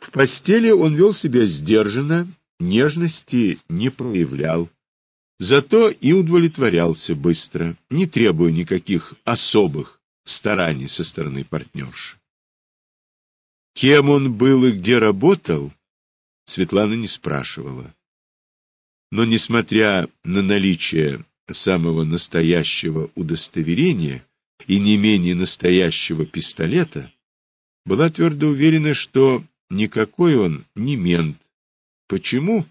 В постели он вел себя сдержанно, нежности не проявлял, зато и удовлетворялся быстро, не требуя никаких особых стараний со стороны партнерши. Кем он был и где работал, Светлана не спрашивала. Но, несмотря на наличие самого настоящего удостоверения и не менее настоящего пистолета, была твердо уверена, что никакой он не мент. Почему?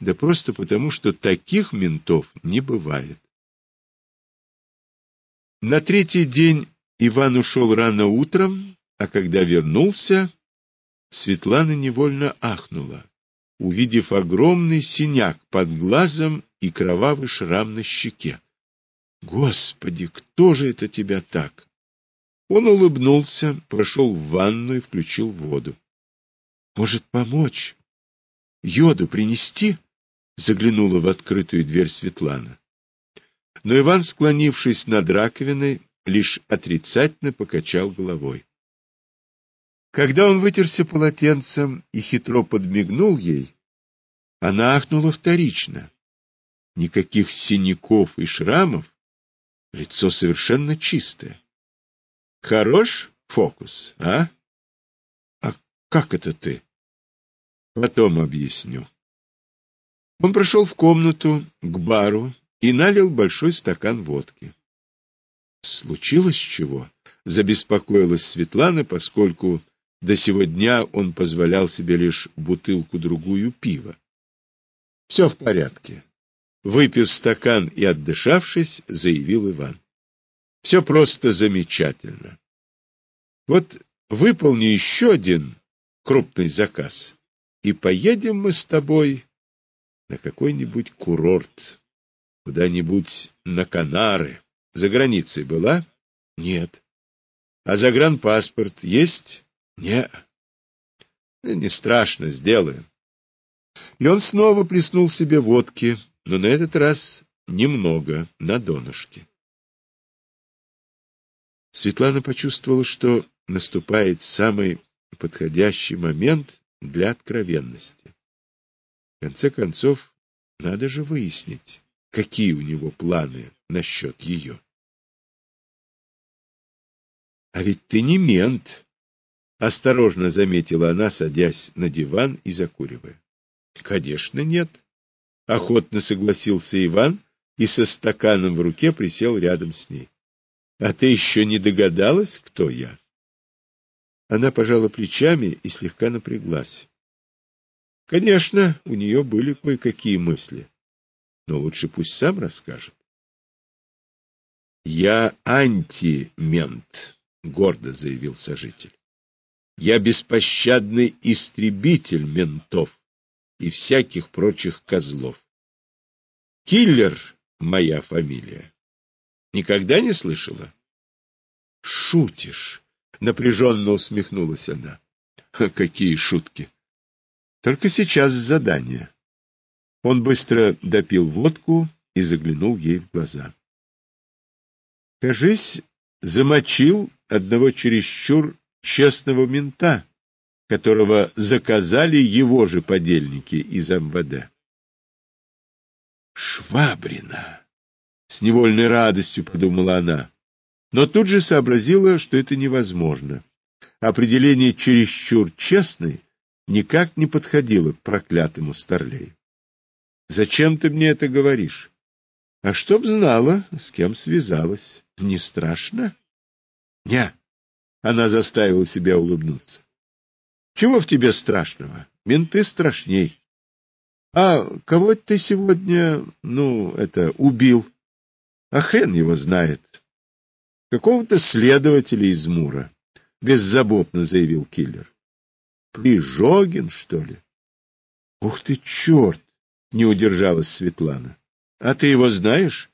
Да просто потому, что таких ментов не бывает. На третий день Иван ушел рано утром, а когда вернулся, Светлана невольно ахнула, увидев огромный синяк под глазом и кровавый шрам на щеке. Господи, кто же это тебя так? Он улыбнулся, прошел в ванну и включил воду. Может, помочь? Йоду принести? Заглянула в открытую дверь Светлана. Но Иван, склонившись над раковиной, лишь отрицательно покачал головой. Когда он вытерся полотенцем и хитро подмигнул ей, она ахнула вторично. Никаких синяков и шрамов, лицо совершенно чистое. Хорош фокус, а? Как это ты? Потом объясню. Он прошел в комнату, к бару, и налил большой стакан водки. Случилось чего? Забеспокоилась Светлана, поскольку до сего дня он позволял себе лишь бутылку-другую пива. — Все в порядке. Выпив стакан и отдышавшись, заявил Иван. — Все просто замечательно. Вот выполни еще один крупный заказ, и поедем мы с тобой на какой-нибудь курорт, куда-нибудь на Канары. За границей была? Нет. А загранпаспорт есть? Не. Не страшно, сделаем. И он снова плеснул себе водки, но на этот раз немного, на донышке. Светлана почувствовала, что наступает самый подходящий момент для откровенности. В конце концов, надо же выяснить, какие у него планы насчет ее. — А ведь ты не мент, Осторожно заметила она, садясь на диван и закуривая. — Конечно, нет. Охотно согласился Иван и со стаканом в руке присел рядом с ней. — А ты еще не догадалась, кто я? Она пожала плечами и слегка напряглась. Конечно, у нее были кое-какие мысли, но лучше пусть сам расскажет. — Я антимент, — гордо заявил сожитель. Я беспощадный истребитель ментов и всяких прочих козлов. Киллер — моя фамилия. Никогда не слышала? — Шутишь, — напряженно усмехнулась она. — Какие шутки! Только сейчас задание. Он быстро допил водку и заглянул ей в глаза. — Кажись, замочил одного чересчур честного мента, которого заказали его же подельники из МВД. Швабрина! С невольной радостью подумала она, но тут же сообразила, что это невозможно. Определение «чересчур честный» никак не подходило к проклятому старлею. «Зачем ты мне это говоришь?» «А чтоб знала, с кем связалась. Не страшно?» «Не, она заставила себя улыбнуться. — Чего в тебе страшного? Менты страшней. — А кого ты сегодня, ну, это, убил? А хрен его знает. Какого-то следователя из Мура, — беззаботно заявил киллер. — Прижогин, что ли? — Ух ты, черт! — не удержалась Светлана. — А ты его знаешь?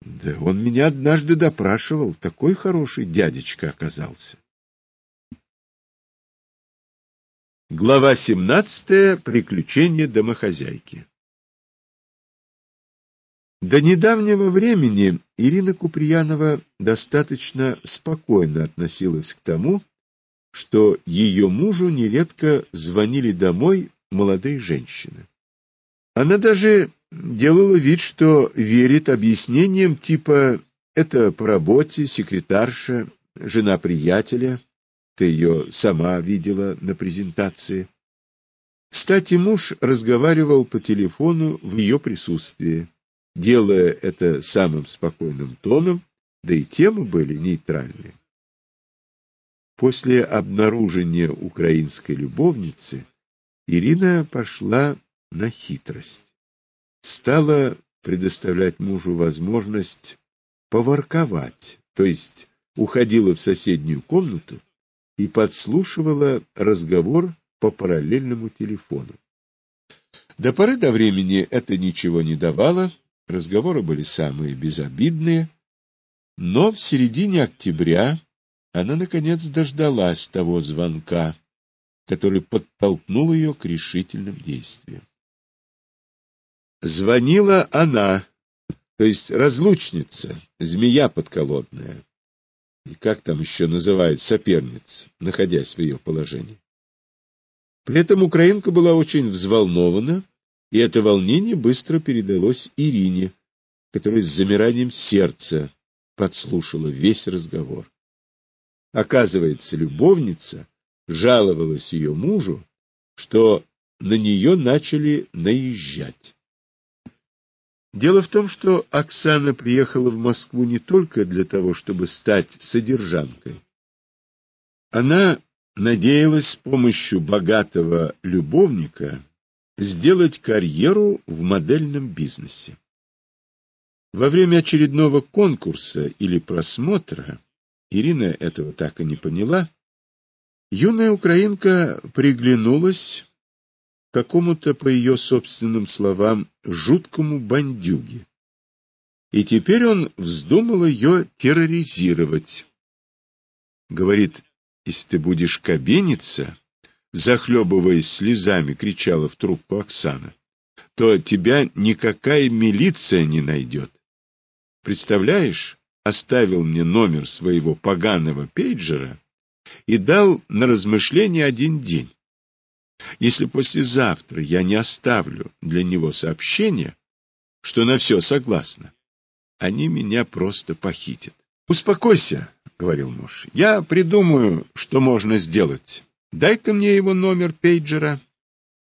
Да он меня однажды допрашивал. Такой хороший дядечка оказался. Глава 17. Приключения домохозяйки. До недавнего времени Ирина Куприянова достаточно спокойно относилась к тому, что ее мужу нередко звонили домой молодые женщины. Она даже делала вид, что верит объяснениям типа «это по работе, секретарша, жена приятеля, ты ее сама видела на презентации». Кстати, муж разговаривал по телефону в ее присутствии, делая это самым спокойным тоном, да и темы были нейтральные. После обнаружения украинской любовницы Ирина пошла на хитрость. Стала предоставлять мужу возможность поворковать, то есть уходила в соседнюю комнату и подслушивала разговор по параллельному телефону. До поры до времени это ничего не давало, разговоры были самые безобидные, но в середине октября она, наконец, дождалась того звонка, который подтолкнул ее к решительным действиям. Звонила она, то есть разлучница, змея подколодная, и как там еще называют соперниц, находясь в ее положении. При этом украинка была очень взволнована, и это волнение быстро передалось Ирине, которая с замиранием сердца подслушала весь разговор. Оказывается, любовница жаловалась ее мужу, что на нее начали наезжать. Дело в том, что Оксана приехала в Москву не только для того, чтобы стать содержанкой. Она надеялась с помощью богатого любовника сделать карьеру в модельном бизнесе. Во время очередного конкурса или просмотра Ирина этого так и не поняла. Юная украинка приглянулась какому-то, по ее собственным словам, жуткому бандюге. И теперь он вздумал ее терроризировать. Говорит, если ты будешь кабениться, захлебываясь слезами, кричала в трубку Оксана, то тебя никакая милиция не найдет. Представляешь, оставил мне номер своего поганого пейджера и дал на размышление один день. Если послезавтра я не оставлю для него сообщение, что на все согласна, они меня просто похитят. — Успокойся, — говорил муж, — я придумаю, что можно сделать. Дай-ка мне его номер пейджера.